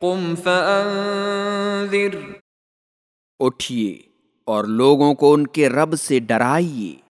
قم فانذر اٹھیے اور لوگوں کو ان کے رب سے ڈرائیے۔